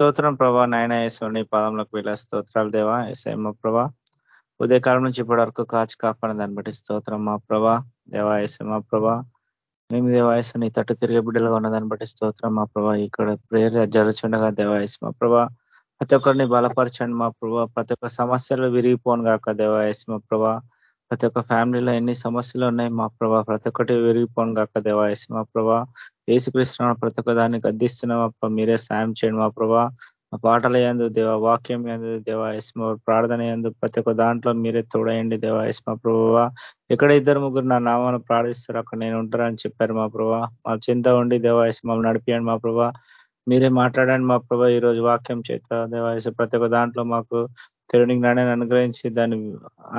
స్తోత్రం ప్రభా. నాయన యేసుని పాదంలోకి వెళ్ళే స్తోత్రాలు దేవా. ఎస్ఐమ్మ ప్రభా. ఉదయకాలం నుంచి ఇప్పటి వరకు కాచి కాపాడిన దాన్ని బట్టి స్తోత్రం మా ప్రభా. దేవా ఎస్ఎమ్మ ప్రభా. మేము దేవాయసు నీ తట్టు తిరిగే బిడ్డలుగా ఉన్న దాన్ని బట్టి స్తోత్రం మా ప్రభా. ఇక్కడ ప్రేయర్ జరుగుచుండగా దేవాయసు మా ప్రభా. ప్రతి ఒక్కరిని బలపరచండి మా ప్రభా. ప్రతి ఒక్క సమస్యలు విరిగిపోను కాక దేవాయసు మా ప్రభా. ప్రతి ఒక్క ఫ్యామిలీలో ఎన్ని సమస్యలు ఉన్నాయి మా ప్రభా ప్రతి ఒక్కటి విరిగిపోను కాక దేవాయసి మా ప్రభా ఏసుకృష్ణ ప్రతి ఒక్క దాన్ని గద్దిస్తున్నాం మీరే సాయం చేయండి మా ప్రభా. మా పాటల ఎందు దేవ వాక్యం ఎందు దేవాయస్మ ప్రార్థన ఎందు ప్రతి ఒక్క దాంట్లో మీరే తోడయండి దేవాయస్మ ప్రభావ ఎక్కడ ఇద్దరు ముగ్గురు నా నామాన్ని ప్రార్థిస్తారు అక్కడ నేను ఉంటారని చెప్పారు మా ప్రభా. మా చింత ఉండి దేవాయస్మ నడిపియండి మా ప్రభా. మీరే మాట్లాడండి మా ప్రభా ఈ రోజు వాక్యం చేత దేవాయసు ప్రతి ఒక్క దాంట్లో మాకు తెరుని జ్ఞానాన్ని అనుగ్రహించి దాన్ని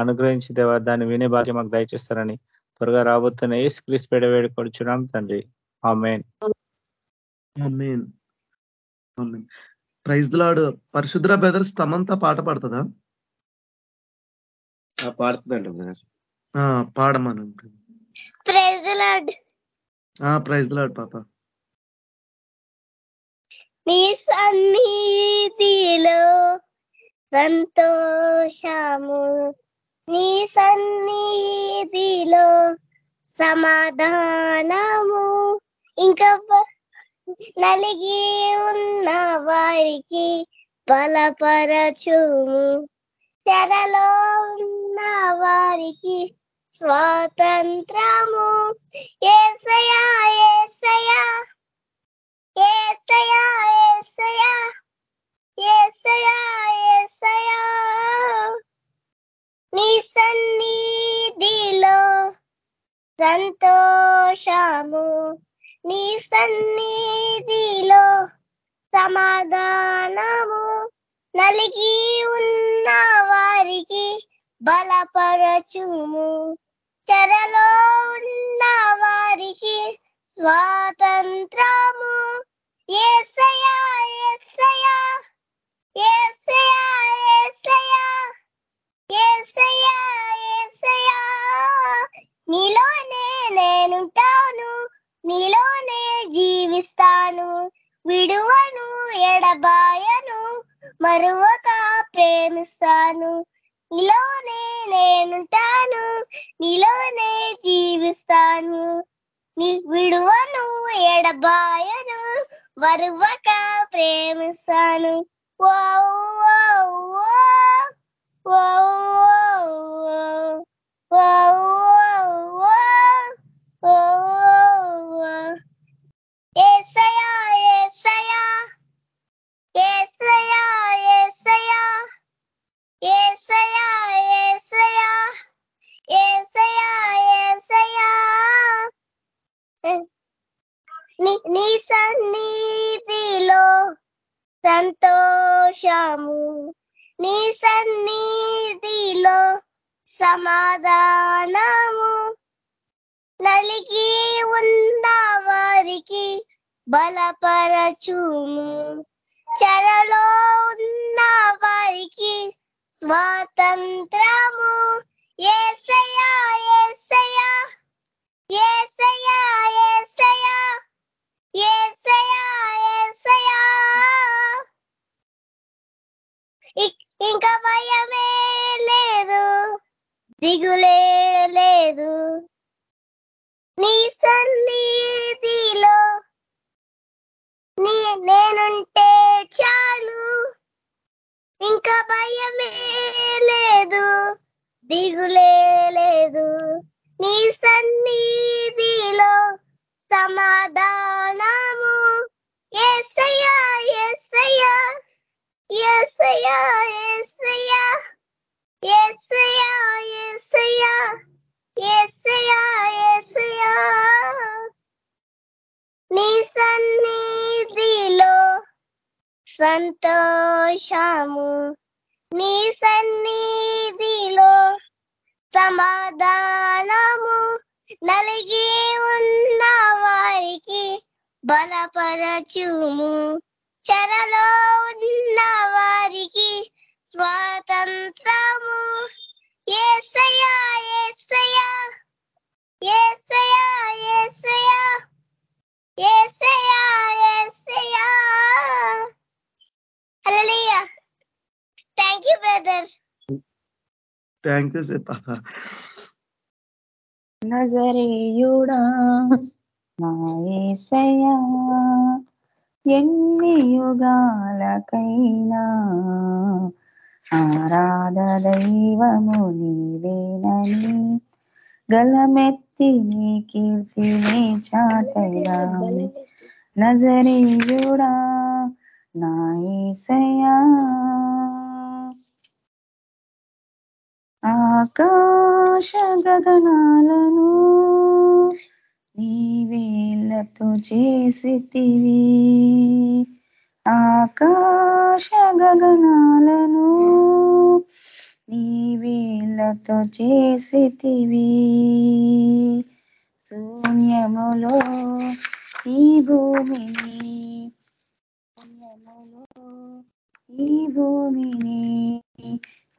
అనుగ్రహించి దేవా దాన్ని వినే భాగ్యం మాకు దయచేస్తారని త్వరగా రాబోతున్న ఏ స్క్రీస్ పేడ వేడుకొచ్చున్నాం తండ్రి. ఆ మెయిన్ ప్రైజ్ లాడు పరిశుద్ర బ్రదర్స్ తమంతా పాట పాడుతుందా? పాడుతుందంట బ్రదర్. పాడమను. ప్రైజ్ లాడ్ ప్రైజ్ లాడ్ పాప. నీ సన్నిధిలో సంతోషము నీ సన్నిధిలో సమాధానము. ఇంకా నలిగి ఉన్న వారికి బలపరచుము. చెరలో ఉన్న వారికి స్వాతంత్రము. ఏసయా ఏసయా ఏసయా ఏసయా. ఏసయా ఏసయా నీ సన్నిధిలో సంతోషము. నీ సన్నిధిలో సమాధానము నలిగి ఉన్న వారికి బలపరచుము. చెరలో ఉన్న వారికి స్వాతంత్రము. ఏసయా ఏసయా నీలోనే నేనుంటాను నీలోనే జీవిస్తాను విడువను ఎడబాయను మరువక ప్రేమిస్తాను నీలోనే నేనుంటాను నీలోనే జీవిస్తాను నీ విడువను ఎడబాయను వరువక ప్రేమిస్తాను నీ సన్నిధిలో సంతోషము. నీ సన్నిధిలో సమాధానము. నలిగి ఉన్న వారికి బలపరచుము. చెరలో ఉన్న వారికి స్వాతంత్రము. ఏసయా ఏసయా ఏసయా ఏసయా ఏసయా ఏసయా ఇంకా భయమే లేదు. దిగులే లేదు. నీ సన్నిధిలో నీ నేనుంటే చాలు. ఇంకా భయమే లేదు. దిగులే లేదు. నీ సన్నిధిలో సమాధానము. ఏసయ్యా ఏసయ్యా ఏసయ్యా ఏసయ్యా ఏసయ్యా. నీ సన్నిధిలో సంతోషము. నీ సన్నిధిలో సమాధానము నలిగి ఉన్న వారికి బలపరచుము. చెరలో ఉన్న వారికి స్వాతంత్రము ఏసయా ఏసయా ఏసయా ఏసయా ఏసయా ఏసయా hallelujah. Thank you brother thank you sir పాప నజరేయుడా నా ఏసయా ఎన్ని యుగాలకైనా ఆరాధ దైవము నీవేనని గలమెత్తి నీ కీర్తిని చాటగా నజరీయుడా నాయసయా ఆకాశ గగనాలను నీవేళ్ళతో చేసితివి ఆకాశ గగనాలను నీవేళ్ళతో చేసితివి. శూన్యములో ఈ భూమిని శూన్యములో ఈ భూమిని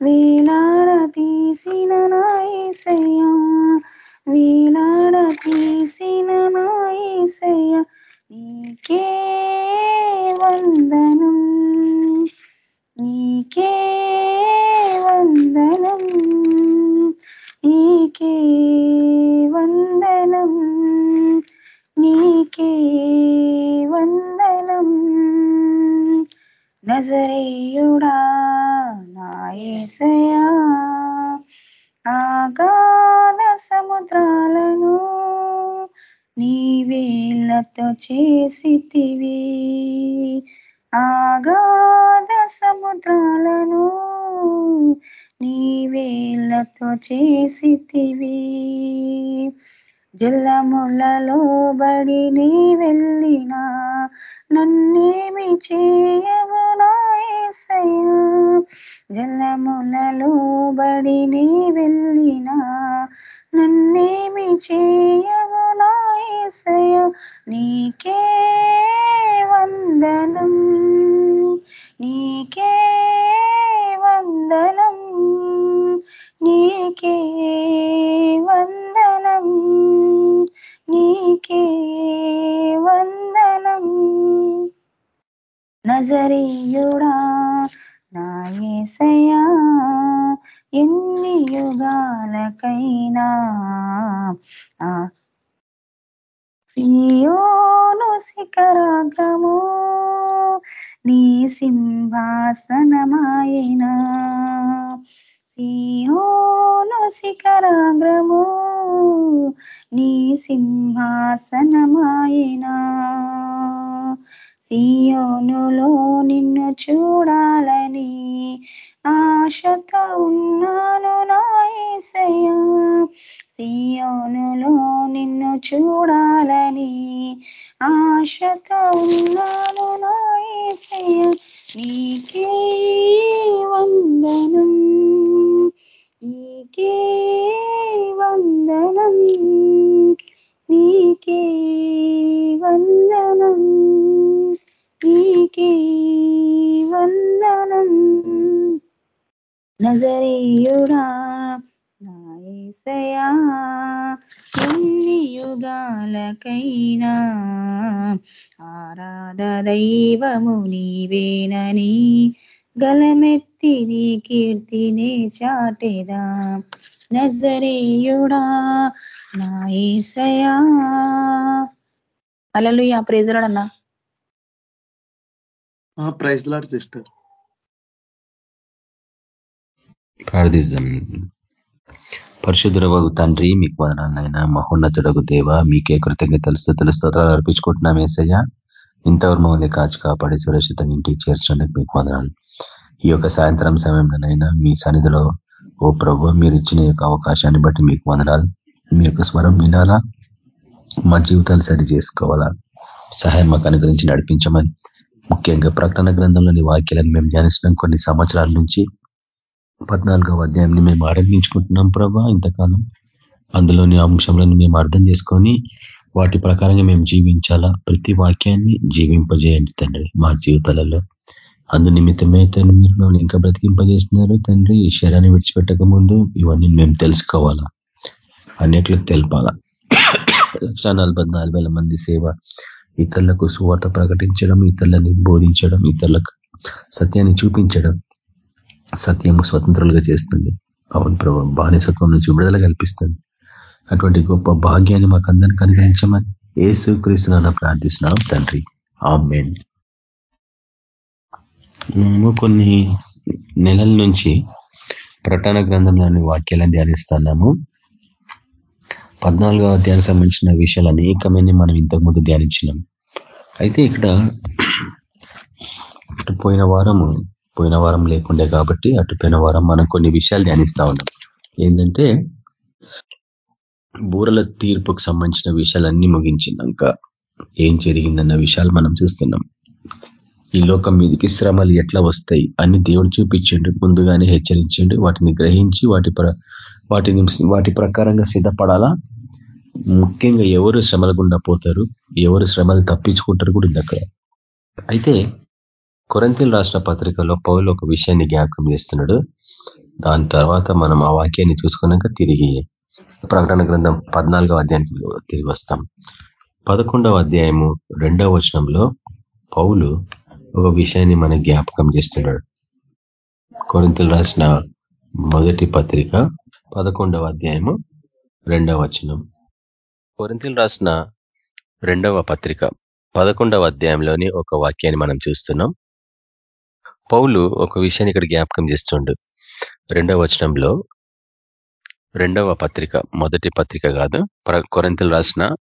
వీలాడ తీసిన నాయసయ్యా వీలాడ తీసిన నాయసయ్య నీకే వందనం. నీకే వందనం. నీకే వందనం. నీకే వందనం. నజరేయుడా నాయసయా. ఆగాన సముద్రాలను నీవే కన్నులతో చేసితివి. ఆగాధ సముద్రాలను నీవేళ్ళతో చేసితివి. జలములలో బడి నీ వెళ్ళినా నన్నేమి చేయవు నాయసయ్యా జలములలో బడి నీ వెళ్ళినా నన్నేమి చేయవు నాయసయ నీకే వందనం నీకే వందనం నీకే వందనం నీకే వందనం. నజరీయుడా నాయసయా ఎన్ని యుగాలకైనా సియోను శిఖరాగ్రము నీ సింహాసనమాయిన? సియోను శిఖరాగ్రము నీ సింహాసనమాయిన? సియోనులో నిన్ను చూడా చాటెదా నజరీయుడా నాయసయా అలలు ఆ ప్రేజరాడన్నా ప్రైజ్ లాడ్ సిస్టర్ ప్రార్థిస్తాం పరిశుద్ధురవగు తండ్రి మీకు వదనాలైనా మహోన్నతుడగు దేవ మీకే కృతజ్ఞతలు స్థుతులు స్తోత్రాలు అర్పించుకుంటున్నాం ఏసయ్య. ఇంతవరకు మమ్మల్ని కాచి కాపాడి సురక్షితంగా ఇంటికి చేర్చడానికి మీకు వదనాలు. ఈ యొక్క సాయంత్రం సమయంలోనైనా మీ సన్నిధిలో ఓ ప్రభు మీరు ఇచ్చిన యొక్క అవకాశాన్ని బట్టి మీకు వందనాలు. మీ యొక్క స్వరం వినాలా? మా జీవితాలు సరి చేసుకోవాలా? సహాయం మాకు అనుగ్రహించి నడిపించమని. ముఖ్యంగా ప్రకటన గ్రంథంలోని వాక్యాలను మేము ధ్యానించడం కొన్ని సంవత్సరాల నుంచి పద్నాలుగవ అధ్యాయంని మేము ఆరంభించుకుంటున్నాం ప్రభా ఇంతకాలం. అందులోని అంశంలను మేము అర్థం చేసుకొని వాటి ప్రకారంగా మేము జీవించాలా? ప్రతి వాక్యాన్ని జీవింపజేయండి తండ్రి మా జీవితాలలో. అందు నిమిత్తమే తండ్రి మీరు మమ్మల్ని ఇంకా బ్రతికింపజేస్తున్నారు. తండ్రి ఈ శరీరాన్ని విడిచిపెట్టక ముందు ఇవన్నీ మేము తెలుసుకోవాలా? అనేకులకు తెలపాలా? లక్ష మంది సేవ ఇతరులకు సువార్త ప్రకటించడం ఇతరులని బోధించడం ఇతరులకు సత్యాన్ని చూపించడం సత్యము స్వతంత్రులుగా చేస్తుంది. అవును ప్రభావ బానిసత్వం నుంచి విడుదల కల్పిస్తుంది. అటువంటి గొప్ప భాగ్యాన్ని మాకు అందరికీ అనుగ్రహించమని ఏసు క్రీస్తున్న ప్రార్థిస్తున్నాం తండ్రి. ఆ మేము కొన్ని నెలల నుంచి ప్రకటన గ్రంథంలోని వాక్యాలను ధ్యానిస్తున్నాము. పద్నాలుగో అధ్యాయానికి సంబంధించిన విషయాలు అనేకమైన మనం ఇంతకుముందు ధ్యానించినాం. అయితే ఇక్కడ అటు పోయిన వారము పోయిన వారం లేకుండే కాబట్టి అటు పోయిన వారం మనం కొన్ని విషయాలు ధ్యానిస్తా ఉన్నాం. ఏంటంటే బూరల తీర్పుకు సంబంధించిన విషయాలన్నీ ముగించినాక ఏం జరిగిందన్న విషయాలు మనం చూస్తున్నాం. ఈ లోకం మీదకి శ్రమలు ఎట్లా వస్తాయి? అని దేవుడు చూపించిండు. ముందుగానే హెచ్చరించిండు. వాటిని గ్రహించి వాటి వాటిని వాటి ప్రకారంగా సిద్ధపడాలా? ముఖ్యంగా ఎవరు శ్రమల గుండా పోతారు? ఎవరు శ్రమలు తప్పించుకుంటారు కూడా అక్కడ అయితే కొరంతిల్ రాష్ట్ర పత్రికలో పౌలు ఒక విషయాన్ని జ్ఞాపకం చేస్తున్నాడు. దాని తర్వాత మనం ఆ వాక్యాన్ని చూసుకున్నాక తిరిగి ప్రకటన గ్రంథం పద్నాలుగవ అధ్యాయానికి తిరిగి వస్తాం. పదకొండవ అధ్యాయము రెండవ వచనంలో పౌలు ఒక విషయాన్ని మన జ్ఞాపకం చేస్తున్నాడు. కొరింతలు రాసిన మొదటి పత్రిక పదకొండవ అధ్యాయము రెండవ వచనం. కొరింతలు రాసిన రెండవ పత్రిక పదకొండవ అధ్యాయంలోని ఒక వాక్యాన్ని మనం చూస్తున్నాం. పౌలు ఒక విషయాన్ని ఇక్కడ జ్ఞాపకం చేస్తుండు. రెండవ వచనంలో రెండవ పత్రిక మొదటి పత్రిక కాదు కొరంతలు రాసిన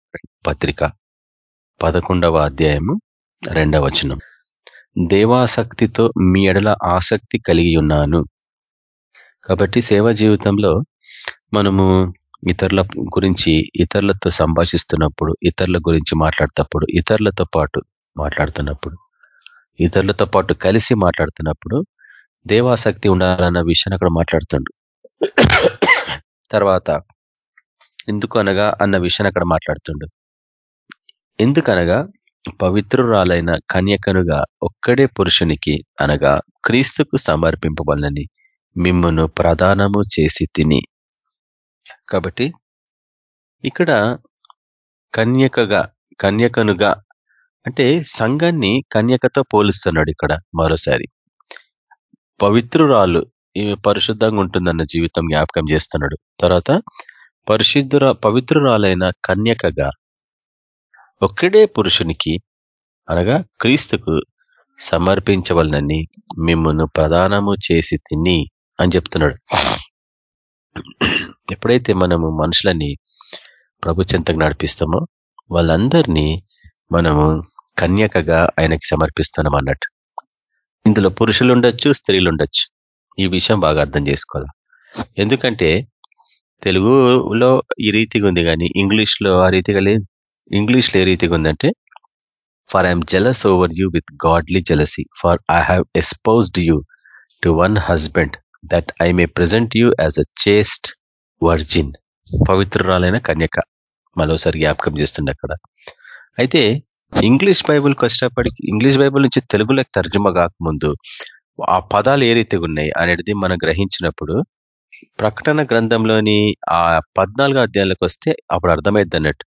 పత్రిక పదకొండవ అధ్యాయము రెండవ వచనం. దేవాసక్తితో మీ ఎడల ఆసక్తి కలిగి ఉన్నాను కాబట్టి సేవా జీవితంలో మనము ఇతరుల గురించి ఇతరులతో సంభాషిస్తున్నప్పుడు ఇతరుల గురించి మాట్లాడుతప్పుడు ఇతరులతో పాటు మాట్లాడుతున్నప్పుడు ఇతరులతో పాటు కలిసి మాట్లాడుతున్నప్పుడు దేవాసక్తి ఉండాలన్న విషయాన్ని అక్కడ మాట్లాడుతుండు. తర్వాత ఎందుకు అనగా అన్న విషయాన్ని అక్కడ మాట్లాడుతుండు. ఎందుకనగా పవిత్రురాలైన కన్యకనుగా ఒక్కడే పురుషునికి అనగా క్రీస్తుకు సమర్పింపబడినని మిమ్మను ప్రధానము చేసి తిని. కాబట్టి ఇక్కడ కన్యకగా కన్యకనుగా అంటే సంఘాన్ని కన్యకతో పోలుస్తున్నాడు ఇక్కడ మరోసారి. పవిత్రురాలు ఈమె పరిశుద్ధంగా ఉంటుందన్న జీవితం జ్ఞాపకం చేస్తున్నాడు. తర్వాత పరిశుద్ధుర పవిత్రురాలైన కన్యకగా ఒక్కడే పురుషునికి అనగా క్రీస్తుకు సమర్పించవలనని మిమ్మల్ని ప్రధానము చేసి తిని అని చెప్తున్నాడు. ఎప్పుడైతే మనము మనుషులని ప్రభు చెంతకు నడిపిస్తామో వాళ్ళందరినీ మనము కన్యకగా ఆయనకి సమర్పిస్తున్నాం అన్నట్టు. ఇందులో పురుషులు ఉండొచ్చు స్త్రీలు ఉండొచ్చు ఈ విషయం బాగా అర్థం చేసుకోవాలి. ఎందుకంటే తెలుగులో ఈ రీతిగా ఉంది కానీ ఇంగ్లీష్లో ఆ రీతిగా లేదు. ఇంగ్లీష్లో ఏ రీతిగా ఉందంటే for I'm jealous over you with godly jealousy for I have exposed you to one husband that I may present you as a chaste virgin. పవిత్రురాలైన కన్యక మరోసారి జ్ఞాపకం చేస్తుండే అక్కడ. అయితే ఇంగ్లీష్ బైబుల్ కష్టపడికి ఇంగ్లీష్ బైబుల్ నుంచి తెలుగులోకి తర్జుమా కాకముందు ఆ పదాలు ఏ రీతిగా ఉన్నాయి అనేది మనం గ్రహించినప్పుడు ప్రకటన గ్రంథంలోని ఆ పద్నాలుగో అధ్యాయాలకు వస్తే అప్పుడు అర్థమైద్ది అన్నట్టు.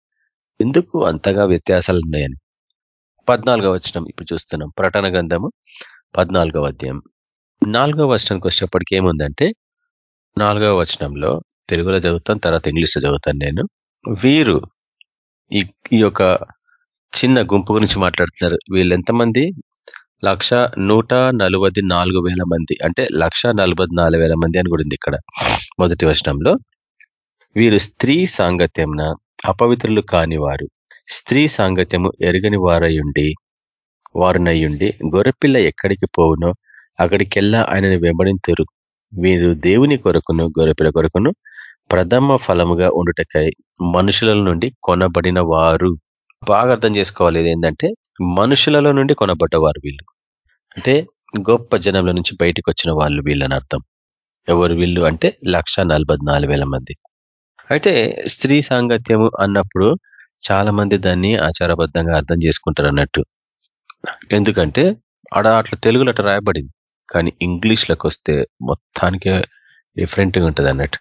ఎందుకు అంతగా వ్యత్యాసాలు ఉన్నాయని పద్నాలుగో వచనం ఇప్పుడు చూస్తున్నాం. ప్రటన గ్రంథము పద్నాలుగవ అధ్యాయం. నాలుగవ వచనానికి వచ్చేటప్పటికి ఏముందంటే నాలుగవ వచనంలో తెలుగులో చదువుతాను తర్వాత ఇంగ్లీష్లో చదువుతాను నేను. వీరు ఈ యొక్క చిన్న గుంపు గురించి మాట్లాడుతున్నారు. వీళ్ళు ఎంతమంది? లక్ష నూట నలభై నాలుగు వేల మంది. అంటే లక్ష నలభై నాలుగు వేల మంది అని కూడా ఉంది ఇక్కడ మొదటి వచనంలో. వీరు స్త్రీ సాంగత్యంన అపవిత్రులు కాని వారు స్త్రీ సాంగత్యము ఎరగని వారయుండి వారునయ్యుండి గొర్రెపిల్ల ఎక్కడికి పోవునో అక్కడికెల్లా ఆయనను వెంబడింతురు. వీరు దేవుని కొరకును గొర్రెపిల్ల కొరకును ప్రథమ ఫలముగా ఉండుటకై మనుషుల నుండి కొనబడిన వారు బాగా అర్థం చేసుకోవాలి ఏంటంటే మనుషులలో నుండి కొనబడ్డవారు వీళ్ళు. అంటే గొప్ప జనంలో నుంచి బయటకు వచ్చిన వాళ్ళు వీళ్ళని అర్థం ఎవరు వీళ్ళు అంటే లక్ష మంది. అయితే స్త్రీ సాంగత్యము అన్నప్పుడు చాలా మంది దాన్ని ఆచారబద్ధంగా అర్థం చేసుకుంటారు అన్నట్టు ఎందుకంటే ఆడ అట్లా తెలుగులో అట్లా రాయబడింది. కానీ ఇంగ్లీష్లోకి వస్తే మొత్తానికే డిఫరెంట్గా ఉంటుంది అన్నట్టు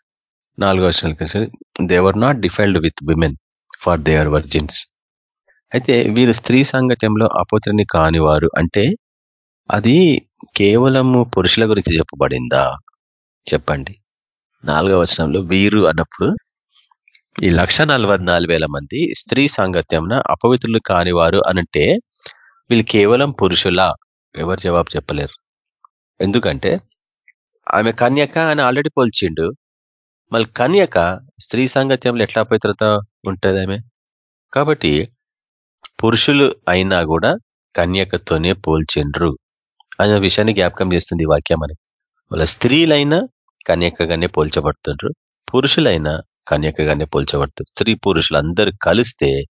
నాలుగో వర్షాలకి they were not defiled with women for they were virgins. అయితే వీరు స్త్రీ సాంగత్యంలో అపోత్రని కానివారు అంటే అది కేవలము పురుషుల గురించి చెప్పబడిందా? చెప్పండి. నాలుగవ వచనంలో వీరు అన్నప్పుడు ఈ లక్ష మంది స్త్రీ సాంగత్యంన అపవిత్రులు కానివారు అనంటే వీళ్ళు కేవలం పురుషులా? ఎవరు జవాబు చెప్పలేరు. ఎందుకంటే ఆమె కన్యక అని ఆల్రెడీ పోల్చిండు. మళ్ళీ కన్యక స్త్రీ సాంగత్యంలో ఎట్లా అపవిత్రత ఉంటుంది ఆమె? కాబట్టి పురుషులు అయినా కూడా కన్యకతోనే పోల్చిండ్రు అనే విషయాన్ని జ్ఞాపకం చేస్తుంది వాక్యం అని వాళ్ళ స్త్రీలైనా కన్యకగానే పోల్చబడుతుండ్రు. పురుషులైనా కన్యకగానే పోల్చబడుతుంది. స్త్రీ పురుషులు కలిస్తే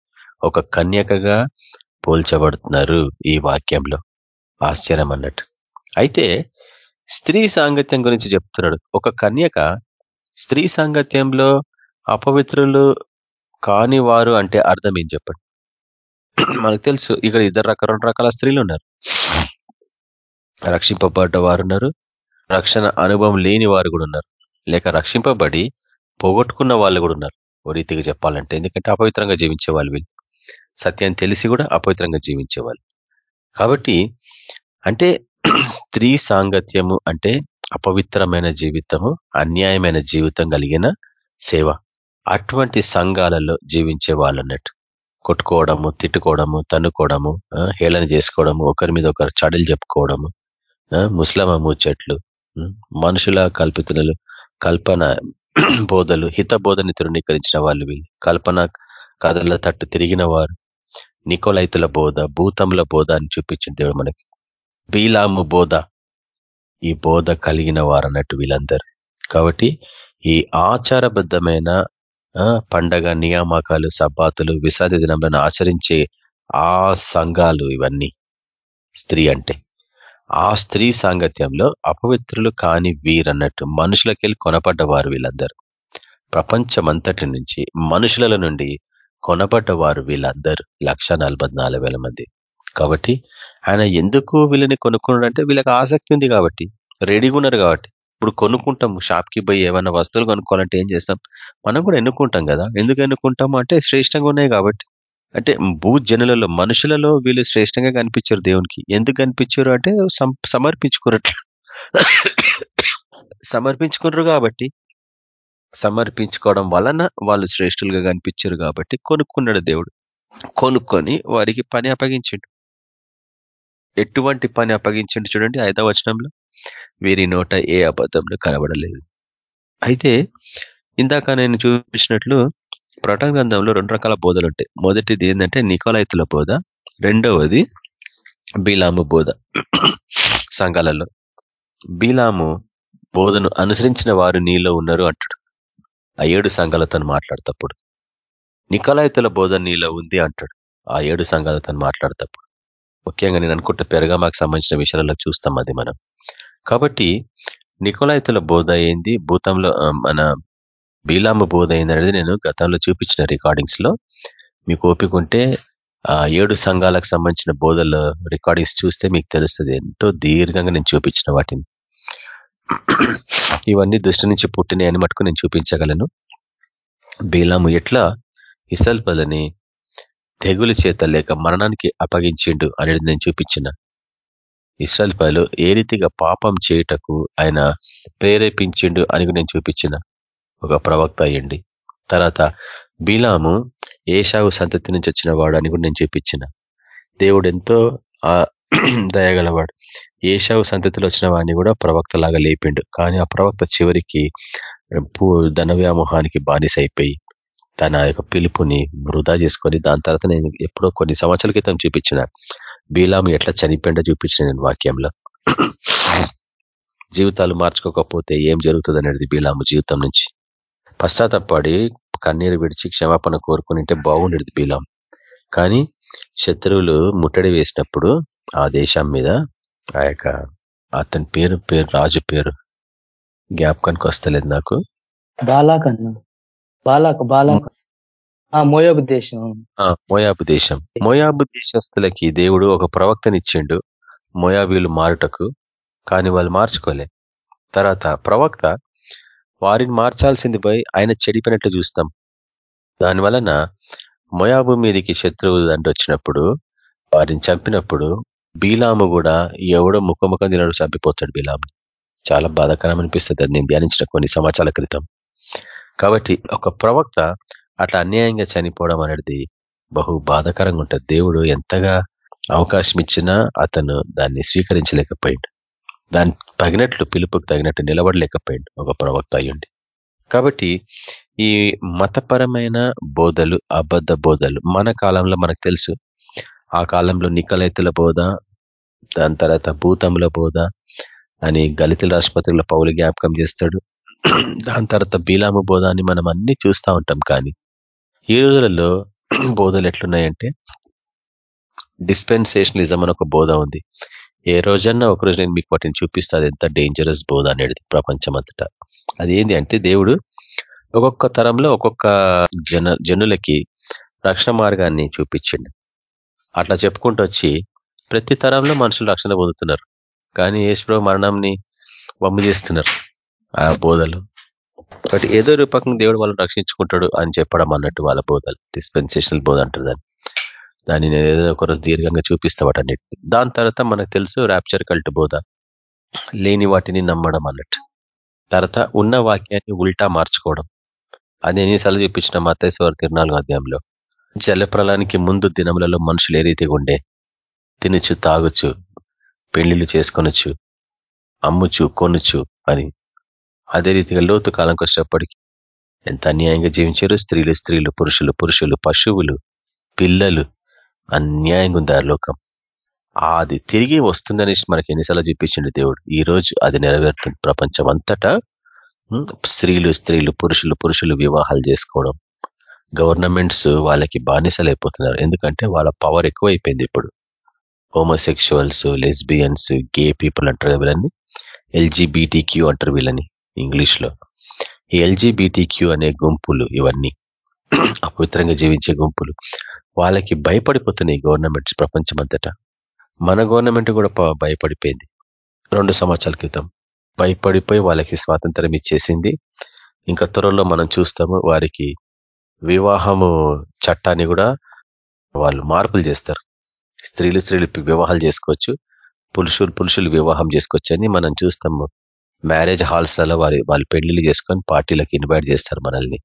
ఒక కన్యకగా పోల్చబడుతున్నారు ఈ వాక్యంలో. ఆశ్చర్యం అన్నట్టు. అయితే స్త్రీ సాంగత్యం గురించి చెప్తున్నాడు. ఒక కన్యక స్త్రీ సాంగత్యంలో అపవిత్రులు కాని వారు అంటే అర్థం ఏం చెప్పండి? మనకు తెలుసు ఇక్కడ ఇద్దరు రకాల రెండు రకాల స్త్రీలు ఉన్నారు. రక్షింపబడ్డ వారు ఉన్నారు. రక్షణ అనుభవం లేని వారు కూడా ఉన్నారు. లేక రక్షింపబడి పోగొట్టుకున్న వాళ్ళు కూడా ఉన్నారు. ఓ రీతిగా చెప్పాలంటే. ఎందుకంటే అపవిత్రంగా జీవించే వాళ్ళు వీళ్ళు. సత్యాన్ని తెలిసి కూడా అపవిత్రంగా జీవించేవాళ్ళు కాబట్టి అంటే స్త్రీ సాంగత్యము అంటే అపవిత్రమైన జీవితము అన్యాయమైన జీవితం కలిగిన సేవ. అటువంటి సంఘాలలో జీవించే వాళ్ళు అన్నట్టు. కొట్టుకోవడము తిట్టుకోవడము తన్నుకోవడము హేళన చేసుకోవడము ఒకరి మీద ఒకరు చడలు చెప్పుకోవడము ముస్లమ ముచ్చట్లు మనుషుల కల్పితులు కల్పన బోధలు హిత బోధని తృణీకరించిన వాళ్ళు వీళ్ళు. కల్పన కథల తట్టు తిరిగిన వారు. నికోలైతుల బోధ భూతముల బోధ అని చూపించింది దేవుడు మనకి. బీలాము బోధ. ఈ బోధ కలిగిన వారు అన్నట్టు వీళ్ళందరూ. కాబట్టి ఈ ఆచారబద్ధమైన పండగ నియామకాలు సబ్బాతులు విశాది దినంలను ఆచరించే ఆ సంఘాలు ఇవన్నీ. స్త్రీ అంటే. ఆ స్త్రీ సాంగత్యంలో అపవిత్రులు కాని వీరన్నట్టు మనుషులకెళ్ళి కొనపడ్డవారు వీళ్ళందరూ. ప్రపంచమంతటి నుంచి మనుషుల నుండి కొనబడ్డవారు వీళ్ళందరూ లక్ష మంది. కాబట్టి ఆయన ఎందుకు వీళ్ళని కొనుక్కున్నాడంటే వీళ్ళకి ఆసక్తి ఉంది కాబట్టి రెడీగా ఉన్నారు కాబట్టి. ఇప్పుడు కొనుక్కుంటాం షాప్కి పోయి ఏమైనా వస్తువులు కొనుక్కోవాలంటే ఏం చేస్తాం? మనం కూడా ఎన్నుకుంటాం కదా? ఎందుకు ఎన్నుకుంటాం? అంటే శ్రేష్టంగా ఉన్నాయి కాబట్టి. అంటే భూ జనులలో మనుషులలో వీళ్ళు శ్రేష్టంగా కనిపించారు దేవునికి. ఎందుకు కనిపించారు అంటే సమర్పించుకున్నట్లు. సమర్పించుకున్నారు కాబట్టి. సమర్పించుకోవడం వలన వాళ్ళు శ్రేష్ఠులుగా కనిపించారు కాబట్టి కొనుక్కున్నాడు దేవుడు. కొనుక్కొని వారికి పని అప్పగించిండు. ఎటువంటి పని అప్పగించిండు చూడండి ఐదవ వచనంలో. వీరి నోట ఏ అబద్ధంలో కనబడలేదు. అయితే ఇందాక నేను చూపించినట్లు ప్రకటన గ్రంథంలో రెండు రకాల బోధలు ఉంటాయి మొదటిది ఏంటంటే నికోలైతుల బోధ రెండవది బీలాము బోధ సంఘాలలో. బీలాము బోధను అనుసరించిన వారు నీలో ఉన్నారు అంటాడు. ఆ ఏడు సంఘాలతో మాట్లాడతప్పుడు. నికలాయితుల బోధ నీలో ఉంది అంటాడు. ఆ ఏడు సంఘాలతో మాట్లాడతప్పుడు. ముఖ్యంగా నేను అనుకుంటే పెరగామాకు సంబంధించిన విషయాలలో చూస్తాం అది మనం. కాబట్టి నికోలాయితుల బోధ ఏంది? భూతంలో మన బీలాము బోధ అనేది నేను గతంలో చూపించిన రికార్డింగ్స్లో. మీకు ఓపిక ఉంటే ఆ ఏడు సంఘాలకు సంబంధించిన బోధల రికార్డింగ్స్ చూస్తే మీకు తెలుస్తుంది. ఎంతో దీర్ఘంగా నేను చూపించిన వాటిని. ఇవన్నీ దృష్టి నుంచి పుట్టినాయని మటుకు నేను చూపించగలను. బీలాము ఎట్లా ఇసల్పలని తెగుల చేత లేక మరణానికి అప్పగించిండు అనేది నేను చూపించిన. ఇస్రాయల్ పలు ఏ రీతిగా పాపం చేయుటకు ఆయన ప్రేరేపించిండు అని నేను చూపించిన. ఒక ప్రవక్త అయ్యండి. తర్వాత బీలాము ఏషావు సంతతి నుంచి వచ్చిన వాడు అని కూడా నేను చూపించిన. దేవుడు ఎంతో దయగలవాడు. ఏషావు సంతతిలో వచ్చిన వాడిని కూడా ప్రవక్త లాగా లేపిండు. కానీ ఆ ప్రవక్త చివరికి ధన వ్యామోహానికి బానిస అయిపోయి తన యొక్క పిలుపుని వృధా చేసుకొని దాని తర్వాత నేను ఎప్పుడో కొన్ని సంవత్సరాల క్రితం చూపించిన. బీలాము ఎట్లా చనిపోయిండో చూపించిన నేను వాక్యంలో. జీవితాలు మార్చుకోకపోతే ఏం జరుగుతుంది అనేది బీలాము జీవితం నుంచి. పశ్చాత్తపడి కన్నీరు విడిచి క్షమాపణ కోరుకుని బాగుండేది బీలాం కానీ శత్రువులు ముట్టడి వేసినప్పుడు ఆ దేశం మీద ఆ యొక్క అతని పేరు పేరు రాజు పేరు జ్ఞాపకానికి వస్తలేదు నాకు. బాలాక్ అన్న. బాలాక్ బాలాక్. మోయాబు దేశం. మోయాబు దేశం. మోయాబు దేశస్తులకి దేవుడు ఒక ప్రవక్తనిచ్చిండు మోయాబీలు మారుటకు కానీ వాళ్ళు మార్చుకోలే. తర్వాత ప్రవక్త వారిని మార్చాల్సింది పోయి ఆయన చెడిపోయినట్లు చూస్తాం. దాని వలన మొయాబు మీదికి శత్రువు దండి వచ్చినప్పుడు వారిని చంపినప్పుడు బీలాము కూడా ఎవడో ముఖముఖం తినడు చంపిపోతాడు బీలాము చాలా బాధాకరం అనిపిస్తుంది నేను ధ్యానించిన కొన్ని సంవత్సరాల క్రితం. కాబట్టి ఒక ప్రవక్త అట్లా అన్యాయంగా చనిపోవడం అనేది బహు బాధాకరంగా ఉంటుంది. దేవుడు ఎంతగా అవకాశం ఇచ్చినా అతను దాన్ని స్వీకరించలేకపోయిండు. దాని తగినట్లు పిలుపుకు తగినట్టు నిలబడలేకపోయిండు ఒక ప్రవక్త అయ్యుండి. కాబట్టి ఈ మతపరమైన బోధలు అబద్ధ బోధలు మన కాలంలో మనకు తెలుసు. ఆ కాలంలో నికలైతుల బోధ దాని తర్వాత భూతముల బోధ అని గలితుల రాష్ట్రపతిలో పౌలు జ్ఞాపకం చేస్తాడు. దాని తర్వాత బీలాము బోధ అని మనం అన్ని చూస్తూ ఉంటాం కానీ ఈ రోజులలో బోధలు ఎట్లున్నాయంటే డిస్పెన్సేషనలిజం అని ఒక బోధ ఉంది. ఏ రోజన్నా ఒకరోజు నేను మీకు వాటిని చూపిస్తా అది ఎంత డేంజరస్ బోధ అనేది ప్రపంచం అంతటా అది ఏంటి అంటే దేవుడు ఒక్కొక్క తరంలో ఒక్కొక్క జన జనులకి రక్షణ మార్గాన్ని చూపించిండు. అట్లా చెప్పుకుంటూ వచ్చి ప్రతి తరంలో మనుషులు రక్షణ పొందుతున్నారు. కానీ యేసుప్రభు మరణంని వమ్ము చేస్తున్నారు ఆ బోధలు. కాబట్టి ఏదో రూపకంగా దేవుడు వాళ్ళని రక్షించుకుంటాడు అని చెప్పడం అన్నట్టు వాళ్ళ బోధలు డిస్పెన్సేషనల్ బోధ అంటారు దాన్ని. దాన్ని నేను ఏదో ఒకరు దీర్ఘంగా చూపిస్తా వాటన్నిటిని దాని తర్వాత మనకు తెలుసు ర్యాప్చర్ కల్ట్ బోధ. లేని వాటిని నమ్మడం అన్నట్టు. తర్వాత ఉన్న వాక్యాన్ని ఉల్టా మార్చుకోవడం. అది ఎన్నిసార్లు చూపించిన మతేశ్వర తిరునాలుగు అధ్యాయంలో. జలప్రలానికి ముందు దినములలో మనుషులు ఏ రీతిగా ఉండే? తినచ్చు తాగొచ్చు పెళ్ళిళ్ళు చేసుకొనొచ్చు అమ్ముచు కొనుచు అని. అదే రీతిగా లోతు కాలంకి వచ్చేటప్పటికి ఎంత అన్యాయంగా జీవించారు? స్త్రీలు స్త్రీలు పురుషులు పురుషులు పశువులు పిల్లలు అన్యాయంగా ఉంది ఆ లోకం. అది తిరిగి వస్తుందని మనకి ఎన్నిసార్లు చూపించిండు దేవుడు. ఈ రోజు అది నెరవేరుతుంది ప్రపంచం అంతటా స్త్రీలు స్త్రీలు పురుషులు పురుషులు వివాహాలు చేసుకోవడం. గవర్నమెంట్స్ వాళ్ళకి బానిసలు అయిపోతున్నారు. ఎందుకంటే వాళ్ళ పవర్ ఎక్కువైపోయింది ఇప్పుడు. హోమోసెక్షువల్స్ లెస్బియన్స్ గే పీపుల్ అంటారు వీళ్ళని. ఎల్జీబీటీక్యూ అంటారు వీళ్ళని ఇంగ్లీష్లో ఈ ఎల్జీబీటీక్యూ అనే గుంపులు ఇవన్నీ. అపవిత్రంగా జీవించే గుంపులు. వాళ్ళకి భయపడిపోతున్నాయి గవర్నమెంట్స్ ప్రపంచం అంతటా మన గవర్నమెంట్ కూడా భయపడిపోయింది. రెండు సంవత్సరాల క్రితం. భయపడిపోయి వాళ్ళకి స్వాతంత్రం ఇచ్చేసింది. ఇంకా త్వరలో మనం చూస్తాము వారికి వివాహము చట్టాన్ని కూడా వాళ్ళు మార్పులు చేస్తారు. స్త్రీలు స్త్రీలు వివాహాలు చేసుకోవచ్చు. పురుషులు పురుషులు వివాహం చేసుకోవచ్చు మనం చూస్తాము. మ్యారేజ్ హాల్స్లలో వారి వాళ్ళు పెళ్ళిళ్ళు చేసుకొని పార్టీలకు ఇన్వైట్ చేస్తారు మనల్ని.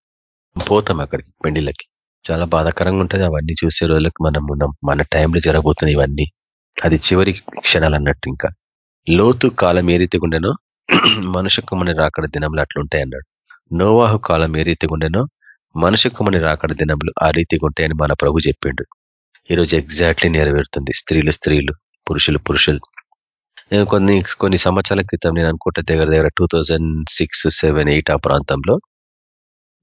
పోతాం అక్కడికి పెళ్ళిళ్ళకి చాలా బాధాకరంగా ఉంటుంది. అవన్నీ చూసే రోజులకు మనం ఉన్నాం మన టైంలో జరగబోతున్నాయి ఇవన్నీ. అది చివరి క్షణాలు అన్నట్టు ఇంకా. లోతు కాలం ఏ రీతిగా ఉండేనో మనుషు కుమ్మని రాకడ దినంలో అట్లుంటాయి అన్నాడు. నోవాహు కాలం ఏ రీతిగా ఉండేనో మనుషు కుమ్మని రాకడ దినములు ఆ రీతిగా ఉంటాయని మన ప్రభు చెప్పిండు. ఈరోజు ఎగ్జాక్ట్లీ నెరవేరుతుంది. స్త్రీలు స్త్రీలు పురుషులు పురుషులు. నేను కొన్ని కొన్ని సంవత్సరాల క్రితం నేను అనుకుంటే దగ్గర దగ్గర two thousand six seven eight ఆ ప్రాంతంలో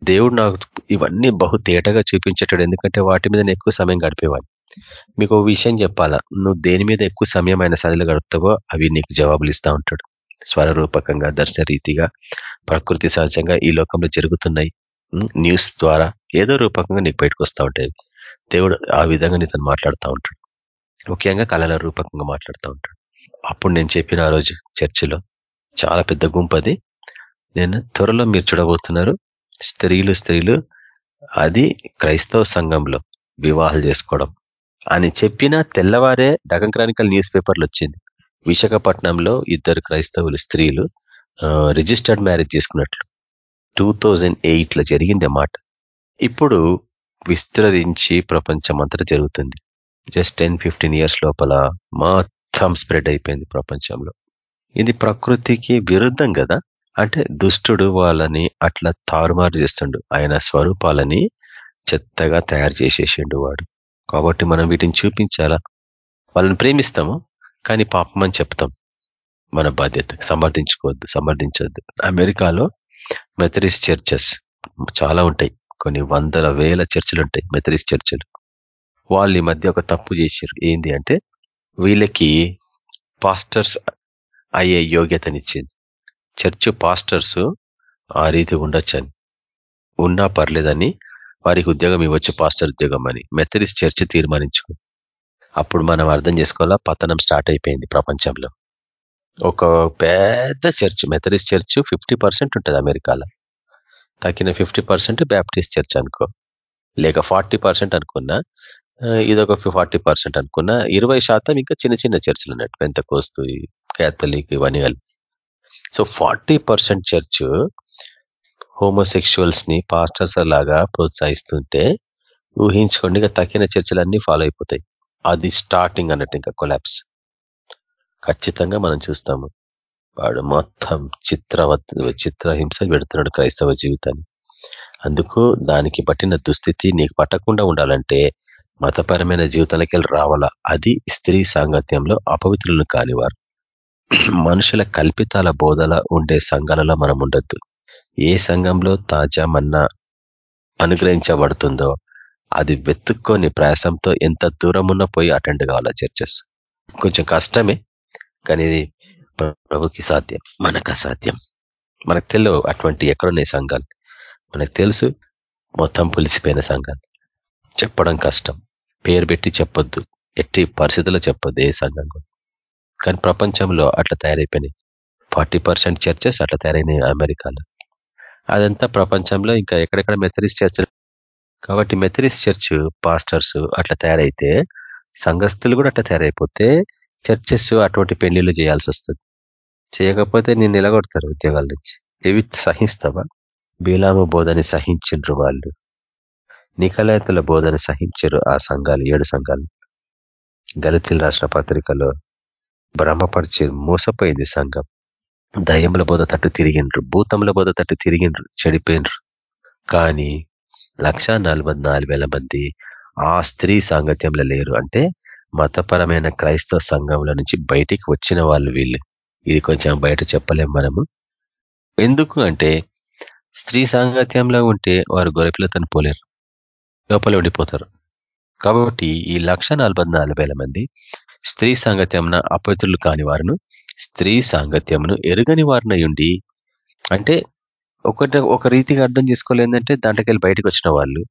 దేవుడు నాకు ఇవన్నీ బహు తేటగా చూపించేటాడు. ఎందుకంటే వాటి మీద ఎక్కువ సమయం గడిపేవాడిని. మీకు ఒక విషయం చెప్పాలా? నువ్వు దేని మీద ఎక్కువ సమయం ఆయన సదిలో గడుపుతావో అవి నీకు జవాబులు ఇస్తూ ఉంటాడు. స్వరరూపకంగా దర్శన రీతిగా ప్రకృతి సహజంగా ఈ లోకంలో జరుగుతున్నాయి. న్యూస్ ద్వారా ఏదో రూపకంగా నీకు బయటకు వస్తూ ఉంటాయి. దేవుడు ఆ విధంగా నీతో మాట్లాడుతూ ఉంటాడు. ముఖ్యంగా కళల రూపకంగా మాట్లాడుతూ ఉంటాడు. అప్పుడు నేను చెప్పిన ఆ రోజు చర్చిలో చాలా పెద్ద గుంపు అది. నేను త్వరలో మీరు చూడబోతున్నారు. స్త్రీలు స్త్రీలు అది క్రైస్తవ సంఘంలో వివాహాలు చేసుకోవడం అని చెప్పిన తెల్లవారే డగన్ క్రానికల్ న్యూస్ పేపర్లు వచ్చింది. విశాఖపట్నంలో ఇద్దరు క్రైస్తవులు స్త్రీలు రిజిస్టర్డ్ మ్యారేజ్ చేసుకున్నట్లు. టూ థౌజండ్ ఎయిట్లో జరిగింది మాట ఇప్పుడు విస్తరించి ప్రపంచం జరుగుతుంది. జస్ట్ టెన్ ఫిఫ్టీన్ ఇయర్స్ లోపల మొత్తం స్ప్రెడ్ అయిపోయింది ప్రపంచంలో. ఇది ప్రకృతికి విరుద్ధం కదా? అంటే దుష్టుడు వాళ్ళని అట్లా తారుమారు చేస్తుండు. ఆయన స్వరూపాలని చెత్తగా తయారు చేసేసిండు వాడు. కాబట్టి మనం వీటిని చూపించాలా? వాళ్ళని ప్రేమిస్తాము కానీ పాపం అని చెప్తాం. మన బాధ్యత. సమర్థించుకోవద్దు సమర్థించవద్దు అమెరికాలో మెథరిస్ చర్చెస్ చాలా ఉంటాయి. కొన్ని వందల వేల చర్చలు ఉంటాయి మెథరిస్ చర్చలు. వాళ్ళు ఈ మధ్య ఒక తప్పు చేశారు ఏంది అంటే వీళ్ళకి పాస్టర్స్ అయ్యే యోగ్యతనిచ్చింది. చర్చ్ పాస్టర్స్ ఆ రీతి ఉండొచ్చని. ఉన్నా పర్లేదని వారికి ఉద్యోగం ఇవ్వచ్చు పాస్టర్ ఉద్యోగం అని. మెథరిస్ చర్చ్ తీర్మానించుకో. అప్పుడు మనం అర్థం చేసుకోవాలా? పతనం స్టార్ట్ అయిపోయింది ప్రపంచంలో. ఒక పెద్ద church Methodist church fifty percent ఉంటుంది అమెరికాలో. తగ్గిన ఫిఫ్టీ పర్సెంట్ బ్యాప్టిస్ట్ చర్చ్ అనుకో. లేక ఫార్టీ పర్సెంట్ అనుకున్నా ఇదొక ఫార్టీ పర్సెంట్ అనుకున్నా ఇరవై శాతం ఇంకా చిన్న చిన్న చర్చలు ఉన్నట్టు పెంత కోస్తు క్యాథలిక్ ఇవన్నీ కలిపి. సో ఫార్టీ పర్సెంట్ చర్చ్ హోమోసెక్షువల్స్ని పాస్టర్స్ లాగా ప్రోత్సహిస్తుంటే ఊహించుకోండి ఇక తక్కిన చర్చలన్నీ ఫాలో అయిపోతాయి. అది స్టార్టింగ్ అన్నట్టు ఇంకా కొలాప్స్ ఖచ్చితంగా మనం చూస్తాము. వాడు మొత్తం చిత్ర చిత్రహింస పెడుతున్నాడు క్రైస్తవ జీవితాన్ని. అందుకు దానికి పట్టిన దుస్థితి నీకు పట్టకుండా ఉండాలంటే మతపరమైన జీవితాలకి రావాలా? అది స్త్రీ సాంగత్యంలో అపవిత్రులను కానివారు. మనుషుల కల్పితాల బోధల ఉండే సంఘాలలో మనం ఉండొద్దు. ఏ సంఘంలో తాజా మన్నా అనుగ్రహించబడుతుందో అది వెతుక్కొని ప్రయాసంతో ఎంత దూరం ఉన్న పోయి అటెండ్ కావాలా చర్చెస్. కొంచెం కష్టమే కానీ ఇది ప్రభుకి సాధ్యం మనకు అసాధ్యం. మనకు తెలియవు అటువంటి ఎక్కడున్నాయి సంఘాలు. మనకు తెలుసు మొత్తం పులిసిపోయిన సంఘాలు. చెప్పడం కష్టం. పేరు పెట్టి చెప్పొద్దు. ఎట్టి పరిస్థితుల్లో చెప్పొద్దు ఏ సంఘం కానీ ప్రపంచంలో అట్లా తయారైపోయినాయి. ఫార్టీ పర్సెంట్ చర్చెస్ అట్లా తయారైనాయి అమెరికాలో. అదంతా ప్రపంచంలో ఇంకా ఎక్కడెక్కడ మెథరిస్ట్ చర్చ్ కాబట్టి మెథరిస్ట్ చర్చ్ పాస్టర్స్ అట్లా తయారైతే సంఘస్థులు కూడా అట్లా తయారైపోతే చర్చెస్ అటువంటి పెళ్ళిళ్ళు చేయాల్సి వస్తుంది. చేయకపోతే నేను నిలగొడతారు ఉద్యోగాల నుంచి. ఇవి సహిస్తావా? బీలాము బోధని సహించిండ్రు వాళ్ళు. నికలయతుల బోధన సహించరు ఆ సంఘాలు ఏడు సంఘాలు. దళితులు రాష్ట్ర పత్రికలో భ్రమపరిచి మోసపోయింది సంఘం. దయ్యముల బోధ తట్టు తిరిగిండ్రు భూతముల బోధ తట్టు తిరిగిండ్రు చెడిపోయినరు. కానీ లక్ష మంది ఆ స్త్రీ సాంగత్యంలో లేరు. అంటే మతపరమైన క్రైస్తవ సంఘంలో నుంచి బయటికి వచ్చిన వాళ్ళు వీళ్ళు. ఇది కొంచెం బయట చెప్పలేం మనము. ఎందుకు అంటే స్త్రీ సాంగత్యంలో ఉంటే వారు గొరపిలతను పోలేరు. లోపల ఉండిపోతారు. కాబట్టి ఈ లక్ష మంది స్త్రీ సాంగత్యమున అపవిత్రులు కాని వారును స్త్రీ సాంగత్యమును ఎరుగని వారినయుండి అంటే ఒకటి ఒక రీతిగా అర్థం చేసుకోలేదంటే దాంట్లోకి బయటకు వచ్చిన వాళ్ళు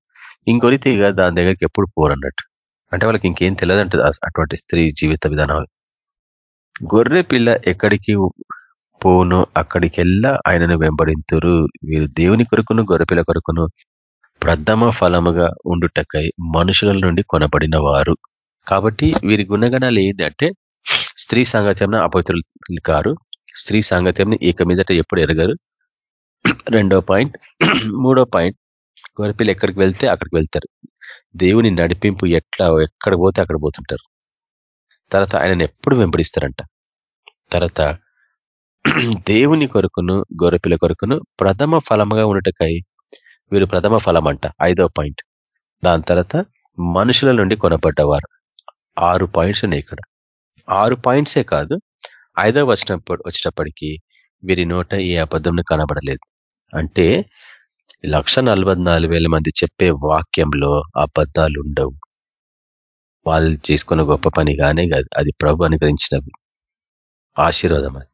ఇంకో రీతిగా దాని దగ్గరికి ఎప్పుడు పోరన్నట్టు. అంటే వాళ్ళకి ఇంకేం తెలియదంట అటువంటి స్త్రీ జీవిత విధానాలు. గొర్రె పిల్ల ఎక్కడికి పోను అక్కడికెల్లా ఆయనను వెంబడింతురు. వీరు దేవుని కొరకును గొర్రెపిల్ల కొరకును ప్రథమ ఫలముగా ఉండుటకై మనుషుల నుండి కొనబడిన వారు. కాబట్టి వీరి గుణగణాలు ఏంటంటే స్త్రీ సాంగత్యంన అపవిత్రులు కారు స్త్రీ సాంగత్యంని ఇక మీదట ఎప్పుడు ఎరగరు. రెండో పాయింట్ మూడో పాయింట్ గొరపిల్లు ఎక్కడికి వెళ్తే అక్కడికి వెళ్తారు. దేవుని నడిపింపు ఎట్లా ఎక్కడ పోతే అక్కడ పోతుంటారు. తర్వాత ఆయనను ఎప్పుడు వెంబడిస్తారంట. తర్వాత దేవుని కొరకును గొర్రెపిల్ల కొరకును ప్రథమ ఫలముగా ఉండటకై వీరు ప్రథమ ఫలం అంట ఐదో పాయింట్. దాని తర్వాత మనుషుల నుండి కొనబడ్డవారు. ఆరు పాయింట్స్ ఉన్నాయి ఇక్కడ. ఆరు పాయింట్సే కాదు ఐదో వచ్చినప్పుడు వచ్చినప్పటికీ వీరి నోట ఏ అబద్ధం కనబడలేదు. అంటే లక్ష మంది చెప్పే వాక్యంలో అబద్ధాలు ఉండవు వాళ్ళు చేసుకున్న గొప్ప పని కానీ అది ప్రభు అనుగ్రహించినవి ఆశీర్వాదం అది.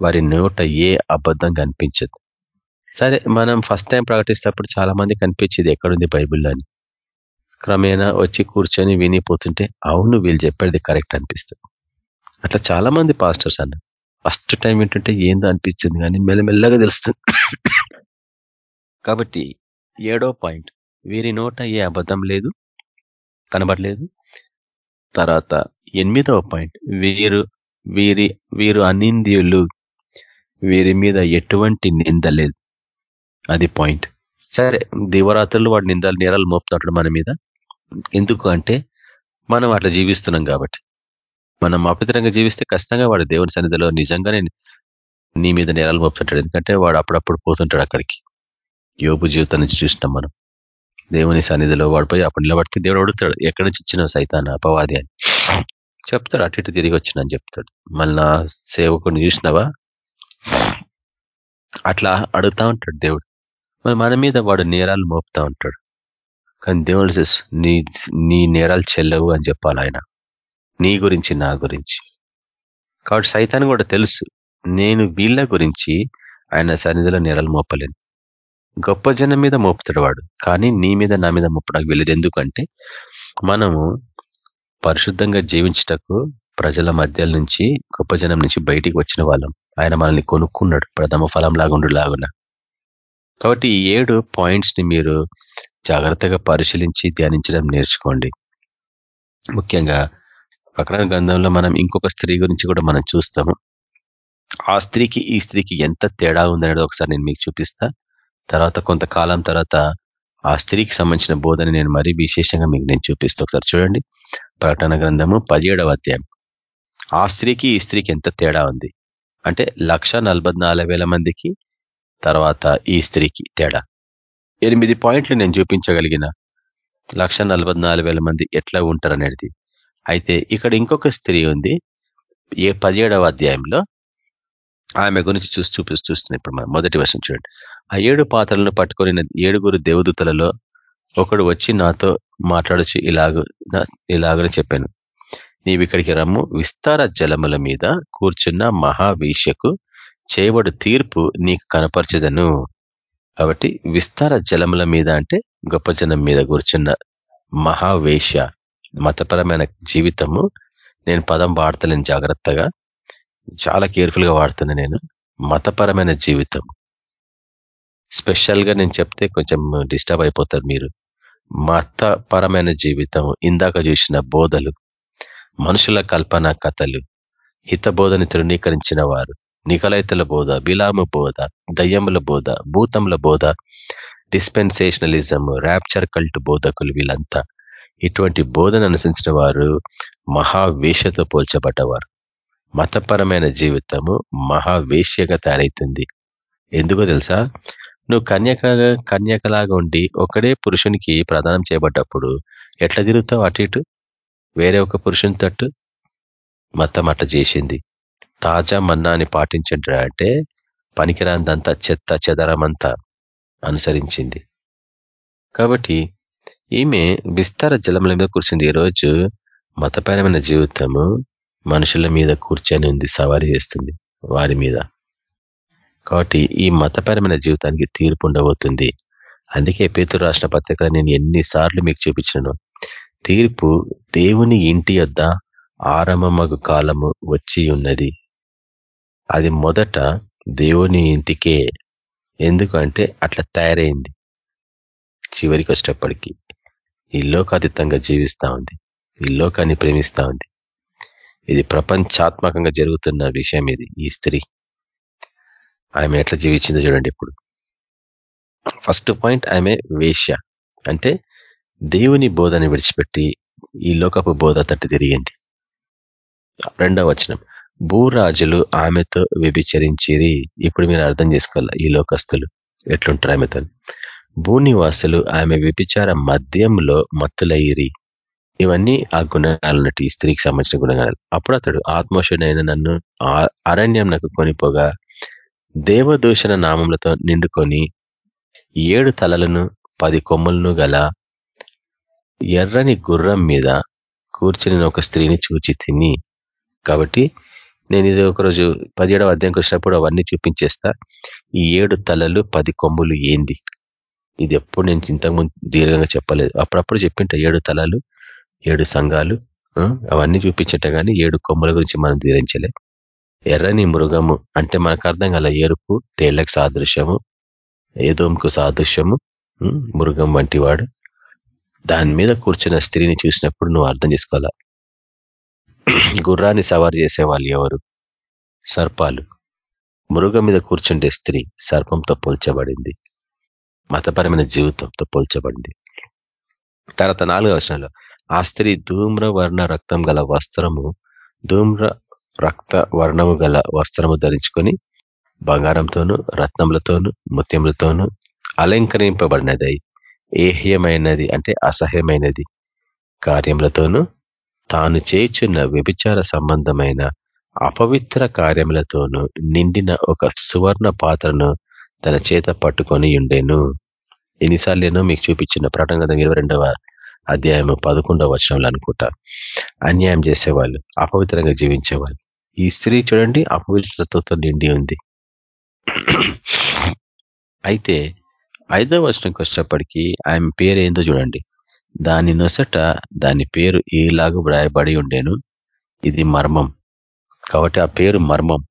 వారి నోట ఏ అబద్ధం కనిపించదు. సరే మనం ఫస్ట్ టైం ప్రకటిస్తప్పుడు చాలా మంది కనిపించేది ఎక్కడుంది బైబిల్లో అని. క్రమేణా వచ్చి కూర్చొని వినిపోతుంటే అవును వీళ్ళు చెప్పేది కరెక్ట్ అనిపిస్తుంది. అట్లా చాలా మంది పాస్టర్స్ అన్న. ఫస్ట్ టైం ఏంటంటే ఏందో అనిపించింది కానీ మెల్లమెల్లగా తెలుస్తుంది. కాబట్టి ఏడో పాయింట్ వీరి నోట ఏ అబద్ధం లేదు కనబడలేదు. తర్వాత ఎనిమిదవ పాయింట్ వీరు వీరి వీరు అనింద్యులు వీరి మీద ఎటువంటి నింద లేదు. అది పాయింట్. సరే దివరాత్రులు వాడు నిందలు నేరాలు మోపుతాడు మన మీద. ఎందుకు అంటే మనం అట్లా జీవిస్తున్నాం కాబట్టి. మనం అపవిత్రంగా జీవిస్తే ఖచ్చితంగా వాడు దేవుని సన్నిధిలో నిజంగానే నీ మీద నేరాలు మోపుతుంటాడు. ఎందుకంటే వాడు అప్పుడప్పుడు పోతుంటాడు అక్కడికి. యోపు జీవితాన్ని చూసినాం మనం. దేవుని సన్నిధిలో వాడిపోయి అప్పుడు నిలబడితే దేవుడు అడుగుతాడు ఎక్కడి నుంచి ఇచ్చిన సైతాన్ని అపవాది? అని. చెప్తాడు అటు ఇటు తిరిగి వచ్చిన అని చెప్తాడు. మళ్ళీ నా సేవకుని చూసినావా? అట్లా అడుగుతా ఉంటాడు దేవుడు. మరి మన మీద వాడు నేరాలు మోపుతా ఉంటాడు. కానీ దేవుడు నీ నీ నేరాలు చెల్లవు అని చెప్పాలి ఆయన. నీ గురించి నా గురించి. కాబట్టి సైతాన్ని కూడా తెలుసు నేను వీళ్ళ గురించి ఆయన సన్నిధిలో నేరాలు మోపలేను. గొప్ప జనం మీద మోపుతాడు వాడు కానీ నీ మీద నా మీద మోపడానికి వెళ్ళేది ఎందుకంటే మనము పరిశుద్ధంగా జీవించటకు ప్రజల మధ్య నుంచి గొప్ప జనం నుంచి బయటికి వచ్చిన వాళ్ళం. ఆయన మనల్ని కొనుక్కున్నాడు ప్రథమ ఫలం లాగుండు లాగున కాబట్టి ఈ ఏడు పాయింట్స్ని మీరు జాగ్రత్తగా పరిశీలించి ధ్యానించడం నేర్చుకోండి. ముఖ్యంగా ప్రకటన గ్రంథంలో మనం ఇంకొక స్త్రీ గురించి కూడా మనం చూస్తాము. ఆ స్త్రీకి ఈ స్త్రీకి ఎంత తేడా ఉందనేది ఒకసారి నేను మీకు చూపిస్తా. తర్వాత కొంతకాలం తర్వాత ఆ స్త్రీకి సంబంధించిన బోధన నేను మరీ విశేషంగా మీకు నేను చూపిస్తా. ఒకసారి చూడండి. ప్రకటన గ్రంథము పదిహేడవ అధ్యాయం. ఆ స్త్రీకి ఈ స్త్రీకి ఎంత తేడా ఉంది? అంటే లక్ష మందికి తర్వాత ఈ స్త్రీకి తేడా. ఎనిమిది పాయింట్లు నేను చూపించగలిగిన. లక్ష మంది ఎట్లా ఉంటారు అనేది అయితే ఇక్కడ ఇంకొక స్త్రీ ఉంది. ఏ పదిహేడవ అధ్యాయంలో ఆమె గురించి చూసి చూపి చూస్తున్నాయి ఇప్పుడు మనం. మొదటి వర్షం చూడండి. ఆ ఏడు పాత్రలను పట్టుకొని ఏడుగురు దేవదూతలలో ఒకడు వచ్చి నాతో మాట్లాడచ్చు ఇలాగ ఇలాగని చెప్పాను. నీవు ఇక్కడికి రమ్ము. విస్తార జలముల మీద కూర్చున్న మహావీష్యకు చేయబడు తీర్పు నీకు కనపరచదను. కాబట్టి విస్తార జలముల మీద అంటే గొప్ప జనం మీద కూర్చున్న మహావేష మతపరమైన జీవితము. నేను పదం వాడతలేను జాగ్రత్తగా. చాలా కేర్ఫుల్గా వాడుతున్నా నేను. మతపరమైన జీవితం. స్పెషల్గా నేను చెప్తే కొంచెం డిస్టర్బ్ అయిపోతారు మీరు. మతపరమైన జీవితం. ఇందాక చూసిన బోధలు. మనుషుల కల్పన కథలు. హితబోధని తృణీకరించిన వారు. నికలైతల బోధ బిలాము బోధ దయ్యముల బోధ భూతముల బోధ డిస్పెన్సేషనలిజం ర్యాప్చర్ కల్ట్ బోధకులు వీళ్ళంతా. ఇటువంటి బోధన అనుసరించిన వారు మహావేషతో పోల్చబడ్డవారు. మతపరమైన జీవితము మహావేశ్యగా తయారైతుంది. ఎందుకో తెలుసా? నువ్వు కన్యక కన్యకలాగా ఉండి ఒకడే పురుషునికి ప్రదానం చేయబడ్డప్పుడు ఎట్లా తిరుగుతావు అటు ఇటు? వేరే ఒక పురుషుని తట్టు? మతం అట్లా చేసింది. తాజా మన్నాని పాటించండి అంటే పనికిరాందంతా చెత్త చెదరమంతా అనుసరించింది. కాబట్టి ఈమె విస్తార జలముల మీద కూర్చుంది. ఈరోజు మతపరమైన జీవితము మనుషుల మీద కూర్చొని ఉంది సవారీ చేస్తుంది వారి మీద. కాబట్టి ఈ మతపరమైన జీవితానికి తీర్పు ఉండబోతుంది. అందుకే పేతురు రాష్ట్ర పత్రికలు నేను ఎన్నిసార్లు మీకు చూపించాను తీర్పు దేవుని ఇంటి యొద్ద ఆరంభమగు కాలము వచ్చి ఉన్నది అది మొదట దేవుని ఇంటికే ఎందుకంటే అట్లా తయారైంది. చివరికి వచ్చేటప్పటికి ఈ లోకాతీతంగా జీవిస్తూ ఉంది. ఈ లోకాన్ని ప్రేమిస్తూ ఉంది. ఇది ప్రపంచాత్మకంగా జరుగుతున్న విషయం ఇది ఈ స్త్రీ. ఆమె ఎట్లా జీవించిందో చూడండి ఇప్పుడు. ఫస్ట్ పాయింట్ ఆమె వేశ్య. అంటే దేవుని బోధని విడిచిపెట్టి ఈ లోకపు బోధ తట్టు తిరిగింది. రెండవ వచనం. భూరాజులు ఆమెతో వ్యభిచరించిరి. ఇప్పుడు మీరు అర్థం చేసుకోవాలి? ఈ లోకస్తులు ఎట్లుంటారు ఆమెతో? భూనివాసులు ఆమె వ్యభిచార మద్యంలో మత్తులయ్యిరి. ఇవన్నీ ఆ గుణగాలన్నట్టు ఈ స్త్రీకి సంబంధించిన గుణగాలు అప్పుడు అతడు ఆత్మశుడైన నన్ను అరణ్యం నాకు కొనిపోగా దేవదూషణ నామములతో నిండుకొని ఏడు తలలను పది కొమ్ములను గల ఎర్రని గుర్రం మీద కూర్చుని ఒక స్త్రీని చూచి తిని. కాబట్టి నేను ఇది ఒకరోజు పదిహేడవ అధ్యాయంకి వచ్చినప్పుడు అవన్నీ చూపించేస్తా. ఈ ఏడు తలలు పది కొమ్ములు ఏంది? ఇది ఎప్పుడు నేను ఇంతకుముందు దీర్ఘంగా చెప్పలేదు. అప్పుడప్పుడు చెప్పింట ఏడు తలలు ఏడు సంఘాలు అవన్నీ చూపించట కానీ ఏడు కొమ్ముల గురించి మనం ధీరించలే ఎర్రని మృగము అంటే మనకు అర్థం కల ఎరుపు తేళ్ళకు సాదృశ్యము ఏదోంకు సాదృశ్యము మృగం వంటి వాడు. దాని మీద కూర్చున్న స్త్రీని చూసినప్పుడు నువ్వు అర్థం చేసుకోవాలా? గుర్రాన్ని సవారు చేసే వాళ్ళు ఎవరు? సర్పాలు. మృగం మీద కూర్చుండే స్త్రీ సర్పంతో పోల్చబడింది. మతపరమైన జీవితంతో పోల్చబడింది. తర్వాత నాలుగవ వర్షంలో ఆ స్త్రీ ధూమ్ర వర్ణ రక్తం గల వస్త్రము ధూమ్ర రక్త వర్ణము గల వస్త్రము ధరించుకొని బంగారంతోను రత్నములతోనూ ముత్యములతోనూ అలంకరింపబడినది. ఏహ్యమైనది అంటే అసహ్యమైనది. కార్యములతోనూ తాను చేయుచున్న వ్యభిచార సంబంధమైన అపవిత్ర కార్యములతోనూ నిండిన ఒక సువర్ణ పాత్రను తన చేత పట్టుకొని ఉండేను. ఎన్నిసార్లు మీకు చూపించిన ప్రటంగం ఇరవై రెండవ అధ్యాయం పదకొండవ వచనంలో అనుకుంటా. అన్యాయం చేసేవాళ్ళు అపవిత్రంగా జీవించేవాళ్ళు. ఈ స్త్రీ చూడండి అపవిత్రతతో నిండి ఉంది. అయితే ఐదవ వచనంకి వచ్చినప్పటికీ ఆమె పేరు ఏందో చూడండి. దాని నొసట దాని పేరు ఏలాగు వ్రాయబడి ఉండేను. ఇది మర్మం. కాబట్టి ఆ పేరు మర్మం.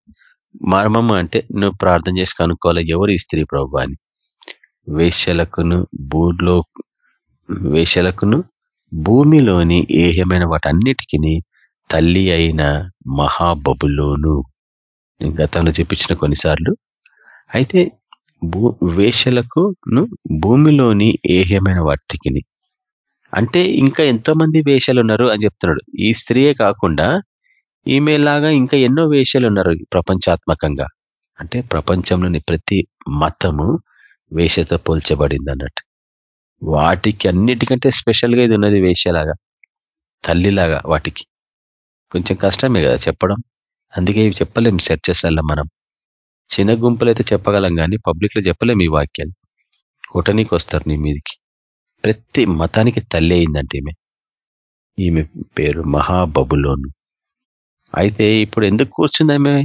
మర్మం అంటే నువ్వు ప్రార్థన చేసి కనుక్కోవాలి ఎవరు ఈ స్త్రీ ప్రభు అని వేశ్యలకును భూలో వేషలకును భూమిలోని ఏహ్యమైన వాటన్నిటికీ తల్లి అయిన మహాబబులోను. గతంలో చూపించిన కొన్నిసార్లు. అయితే భూ వేషలకును భూమిలోని ఏహ్యమైన వాటికిని అంటే ఇంకా ఎంతో మంది వేషాలు ఉన్నారు అని చెప్తున్నాడు. ఈ స్త్రీయే కాకుండా ఈమె లాగా ఇంకా ఎన్నో వేషాలు ఉన్నారు ప్రపంచాత్మకంగా. అంటే ప్రపంచంలోని ప్రతి మతము వేషతో పోల్చబడింది అన్నట్టు. వాటికి అన్నిటికంటే స్పెషల్గా ఇది ఉన్నది వేషలాగా తల్లిలాగా వాటికి. కొంచెం కష్టమే కదా చెప్పడం. అందుకే ఇవి చెప్పలేం చర్చస్లలో మనం. చిన్న గుంపులు అయితే చెప్పగలం కానీ పబ్లిక్లో చెప్పలేము చెప్పలేం ఈ వాక్యాలు. కొట్టనీకి వస్తారు నీ మీదికి. ప్రతి మతానికి తల్లి అయిందంటే ఈమె. ఈమె పేరు మహాబబులోను. అయితే ఇప్పుడు ఎందుకు కూర్చుంది ఆమె?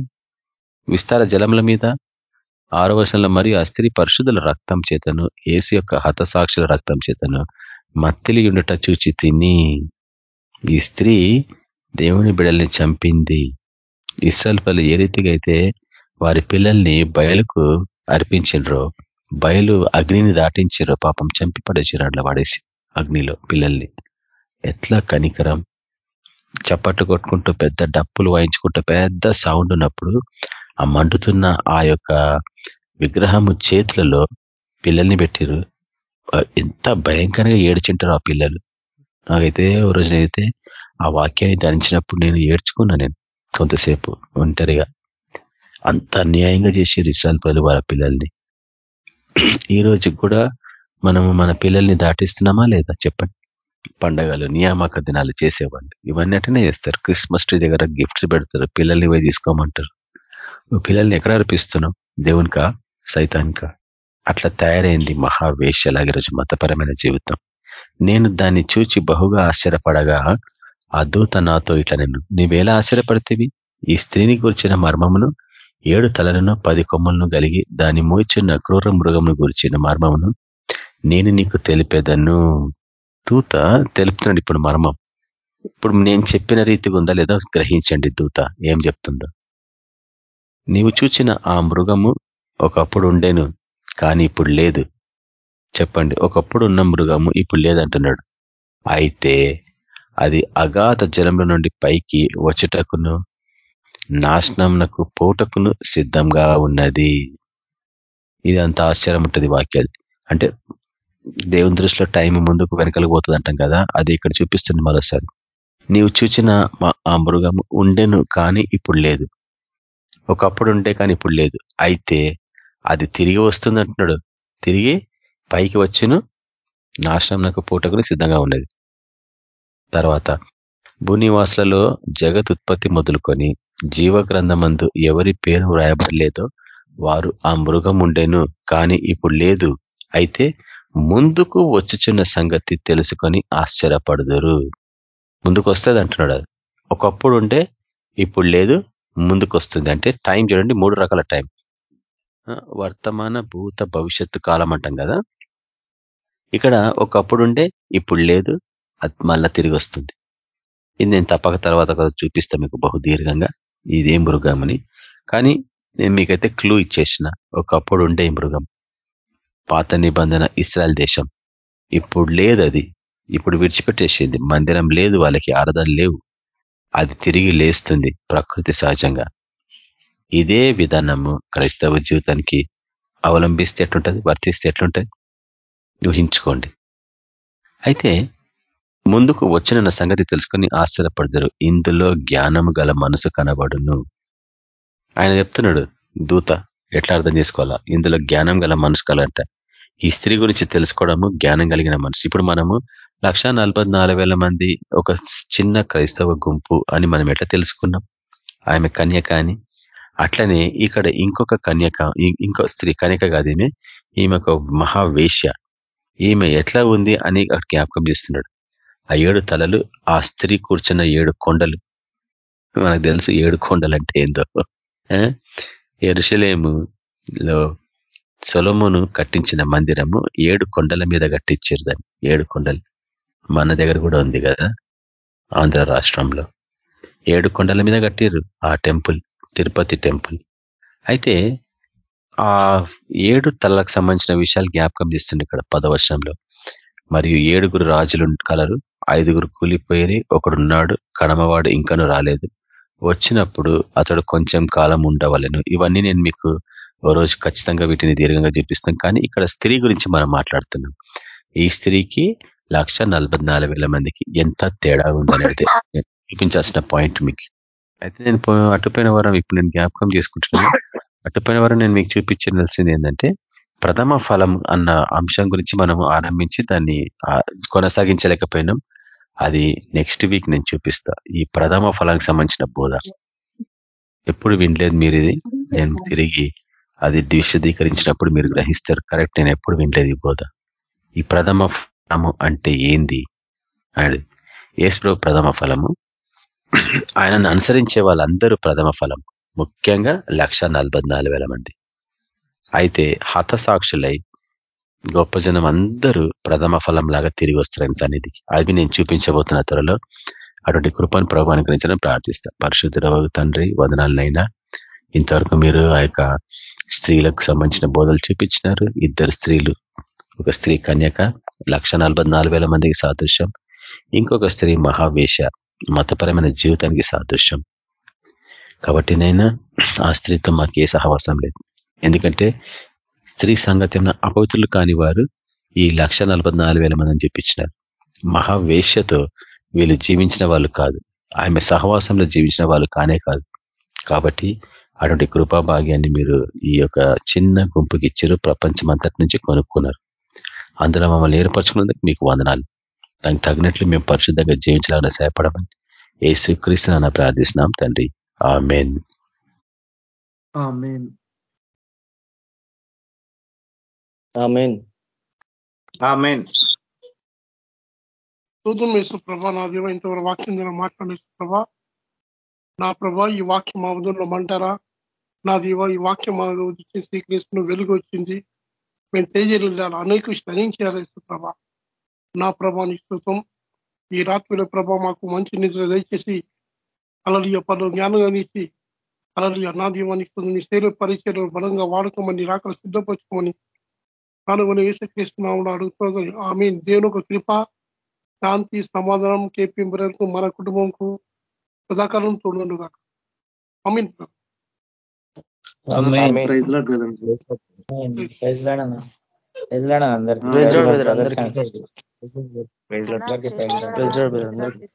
విస్తార జలముల మీద ఆరో వర్షంలో మరియు ఆ స్త్రీ పరిశుద్ధుల రక్తం చేతను ఏసు యొక్క హతసాక్షుల రక్తం చేతను మత్తిలి ఉండట చూచి తిని ఈ స్త్రీ దేవుని బిడల్ని చంపింది. ఇస్రాల్ పలు ఏ రీతిగా అయితే వారి పిల్లల్ని బయలుకు అర్పించిండ్రో బయలు అగ్నిని దాటించారు పాపం చంపి అట్లా పడేసి అగ్నిలో పిల్లల్ని. ఎట్లా కనికరం? చప్పట్లు కొట్టుకుంటూ పెద్ద డప్పులు వాయించుకుంటూ పెద్ద సౌండ్ ఉన్నప్పుడు ఆ మండుతున్న ఆ యొక్క విగ్రహము చేతులలో పిల్లల్ని పెట్టిరు ఎంత భయంకరంగా ఏడ్చింటారు ఆ పిల్లలు. నాకైతే ఓ రోజునైతే ఆ వాక్యాన్ని ధరించినప్పుడు నేను ఏడ్చుకున్నా నేను కొంతసేపు ఒంటరిగా. అంత అన్యాయంగా చేసి రిసాల్ ప్రజలు వాళ్ళ పిల్లల్ని. ఈ రోజు కూడా మనము మన పిల్లల్ని దాటిస్తున్నామా లేదా చెప్పండి. పండగలు నియామక దినాలు చేసేవాళ్ళు ఇవన్నీ అటనే చేస్తారు. క్రిస్మస్ ట్రీ దగ్గర గిఫ్ట్స్ పెడతారు పిల్లల్ని పోయి తీసుకోమంటారు. నువ్వు పిల్లల్ని ఎక్కడ అర్పిస్తున్నావు? దేవునికా? సైతానికా? అట్లా తయారైంది మహావేషలాగే రోజు మతపరమైన జీవితం. నేను దాన్ని చూచి బహుగా ఆశ్చర్యపడగా ఆ దూత నాతో ఇట్లా నేను నీవేలా ఆశ్చర్యపడితేవి? ఈ స్త్రీని గురించిన మర్మమును ఏడు తలలను పది కొమ్మలను కలిగి దాని మోయిచున్న క్రూర మృగమును గురించిన మర్మమును నేను నీకు తెలిపేదను దూత తెలుపుతున్నాడు ఇప్పుడు మర్మం. ఇప్పుడు నేను చెప్పిన రీతిగా ఉందా లేదా గ్రహించండి దూత ఏం చెప్తుందో. నీవు చూచిన ఆ మృగము ఒకప్పుడు ఉండేను కానీ ఇప్పుడు లేదు. చెప్పండి ఒకప్పుడు ఉన్న మృగము ఇప్పుడు లేదంటున్నాడు. అయితే అది అగాధ జలంలో నుండి పైకి వచ్చటకును నాశనంకు పోటకును సిద్ధంగా ఉన్నది. ఇది అంత ఆశ్చర్యం ఉంటుంది వాక్యాలు అంటే దేవుని దృష్టిలో టైం ముందుకు వెనకలు పోతుంది అంటాం కదా అది ఇక్కడ చూపిస్తుంది మరోసారి. నీవు చూచిన ఆ మృగము ఉండెను కానీ ఇప్పుడు లేదు. ఒకప్పుడు ఉండే కానీ ఇప్పుడు లేదు. అయితే అది తిరిగి వస్తుంది అంటున్నాడు. తిరిగి పైకి వచ్చిను నాశనం నాకు పూటకుని సిద్ధంగా ఉన్నది. తర్వాత భూనివాసులలో జగత్ ఉత్పత్తి మొదలుకొని జీవగ్రంథమందు ఎవరి పేరు వ్రాయబడలేదో వారు ఆ మృగం ఉండేను కానీ ఇప్పుడు లేదు. అయితే ముందుకు వచ్చుచున్న సంగతి తెలుసుకొని ఆశ్చర్యపడదురు. ముందుకు వస్తుంది అంటున్నాడు ఒకప్పుడు ఉంటే ఇప్పుడు లేదు ముందుకు వస్తుంది అంటే టైం చూడండి మూడు రకాల టైం. వర్తమాన భూత భవిష్యత్తు కాలం అంటాం కదా. ఇక్కడ ఒకప్పుడు ఉండే ఇప్పుడు లేదు అది మళ్ళా తిరిగి వస్తుంది ఇది నేను తప్పక తర్వాత చూపిస్తాను మీకు బహుదీర్ఘంగా. ఇదే అని. కానీ నేను మీకైతే క్లూ ఇచ్చేసిన. ఒకప్పుడు ఉండే మృగం. పాత నిబంధన ఇస్రాయల్ దేశం. ఇప్పుడు లేదు అది. ఇప్పుడు విడిచిపెట్టేసింది. మందిరం లేదు వాళ్ళకి ఆరాధన లేవు. అది తిరిగి లేస్తుంది ప్రకృతి సహజంగా. ఇదే విధానము క్రైస్తవ జీవితానికి అవలంబిస్తే ఎట్లుంటుంది? వర్తిస్తే ఎట్లుంటుంది? ఊహించుకోండి. అయితే ముందుకు వచ్చిన సంగతి తెలుసుకొని ఆశ్చర్యపడతారు. ఇందులో జ్ఞానము గల మనసు కనబడును. ఆయన చెప్తున్నాడు దూత ఎట్లా అర్థం చేసుకోవాలా? ఇందులో జ్ఞానం గల మనసు కలంట ఈ స్త్రీ గురించి తెలుసుకోవడము జ్ఞానం కలిగిన మనసు. ఇప్పుడు మనము లక్ష మంది ఒక చిన్న క్రైస్తవ గుంపు అని మనం ఎట్లా తెలుసుకున్నాం? ఆమె కన్యక అని. అట్లనే ఇక్కడ ఇంకొక కన్యక ఇంకో స్త్రీ కన్యక కాదు ఈమె ఈమె ఒక మహావేశ్య. ఈమె ఎట్లా ఉంది అని జ్ఞాపకం చేస్తున్నాడు. ఆ ఏడు తలలు ఆ స్త్రీ కూర్చున్న ఏడు కొండలు. మనకు తెలుసు ఏడు కొండలు అంటే ఏందో ఎరుసలేములో సొలమును కట్టించిన మందిరము ఏడు కొండల మీద కట్టించారు దాన్ని ఏడు కొండలు. మన దగ్గర కూడా ఉంది కదా ఆంధ్ర రాష్ట్రంలో. ఏడు కొండల మీద కట్టారు ఆ టెంపుల్ తిరుపతి టెంపుల్. అయితే ఆ ఏడు తలలకు సంబంధించిన విషయాలు జ్ఞాపకం చేస్తుంది ఇక్కడ పదవర్షంలో మరియు ఏడుగురు రాజులు కలరు. ఐదుగురు కూలిపోయి ఒకడున్నాడు కడమవాడు ఇంకను రాలేదు. వచ్చినప్పుడు అతడు కొంచెం కాలం ఉండవలను. ఇవన్నీ నేను మీకు ఓ రోజు ఖచ్చితంగా వీటిని దీర్ఘంగా చూపిస్తాం. కానీ ఇక్కడ స్త్రీ గురించి మనం మాట్లాడుతున్నాం. ఈ స్త్రీకి లక్ష మందికి ఎంత తేడా ఉందనేది చూపించాల్సిన పాయింట్ మీకు. అయితే నేను అటుపోయిన వారం ఇప్పుడు నేను జ్ఞాపకం చేసుకుంటున్నాను. అటుపోయిన వారం నేను మీకు చూపించాల్సింది ఏంటంటే ప్రథమ ఫలం అన్న అంశం గురించి మనం ఆరంభించి దాన్ని కొనసాగించలేకపోయినాం. అది నెక్స్ట్ వీక్ నేను చూపిస్తా. ఈ ప్రథమ ఫలానికి సంబంధించిన బోధ. ఎప్పుడు వినలేదు మీరు ఇది. నేను తిరిగి అది విశదీకరించినప్పుడు మీరు గ్రహిస్తారు. కరెక్ట్ నేను ఎప్పుడు వినలేదు ఈ బోధ. ఈ ప్రథమ ఫలము అంటే ఏంది? అనేది. ఏసు ప్రథమ ఫలము. ఆయనను అనుసరించే వాళ్ళందరూ ప్రథమ ఫలం. ముఖ్యంగా లక్ష మంది. అయితే హతసాక్షులై గొప్ప జనం అందరూ ప్రథమ ఫలం లాగా తిరిగి వస్తారు సన్నిధికి అవి నేను చూపించబోతున్న త్వరలో అటువంటి కృపను ప్రభు అనుగ్రహించడం ప్రార్థిస్తా. పరిశుద్ధ తండ్రి వదనాలనైనా ఇంతవరకు మీరు ఆ యొక్క స్త్రీలకు సంబంధించిన బోధలు చూపించినారు. ఇద్దరు స్త్రీలు ఒక స్త్రీ కన్యక లక్ష మందికి సాదృశ్యం ఇంకొక స్త్రీ మహావేష మతపరమైన జీవితానికి సాదృశ్యం. కాబట్టి నైనా ఆ స్త్రీతో మాకు ఏ సహవాసం లేదు. ఎందుకంటే స్త్రీ సంగతి అపవిత్రులు కాని వారు ఈ లక్ష మందిని చెప్పించినారు మహావేశ్యతో వీళ్ళు జీవించిన వాళ్ళు కాదు. ఆమె సహవాసంలో జీవించిన వాళ్ళు కానే కాదు. కాబట్టి అటువంటి కృపా భాగ్యాన్ని మీరు ఈ యొక్క చిన్న గుంపుకి ఇచ్చారు. ప్రపంచం అంతటి నుంచి కొనుక్కున్నారు. అందులో మమ్మల్ని ఏర్పరచుకున్నందుకు మీకు వందనాలు. దానికి తగినట్లు మేము పరిశుద్ధంగా జీవించాలని సహాయపడమని ఏ అన్న ప్రార్థిస్తున్నాం తండ్రి. ఆ మెయిన్ చూద్దాం వేసు ప్రభా నా దేవ ఇంతవరకు వాక్యం ద్వారా మాట్లాడేసు ప్రభా. నా ప్రభా ఈ వాక్యం మా ఉదయంలో మంటారా? నా దేవ ఈ వాక్యం మా శ్రీకృష్ణుడు వెలుగు వచ్చింది. మేము తేజలు అనేక స్తరించారు ప్రభా? నా ప్రభాని స్థుతం ఈ రాత్రిలో ప్రభా మాకు మంచి నిద్ర దయచేసి అలలియ పలు జ్ఞానం అనేసి అలలియ నా దీవానికి నీ శైలి పరిచయం బలంగా వాడుకోమని రాకలు సిద్ధపరచుకోమని కనుగొని ఏసుక్రీస్తున్నామని అడుగుతుంది ఆమె దేవుని ఒక కృప శాంతి సమాధానం కేపింపు మన కుటుంబంకు సదాకాలం తోడుగా అమీన్ అందరికీ.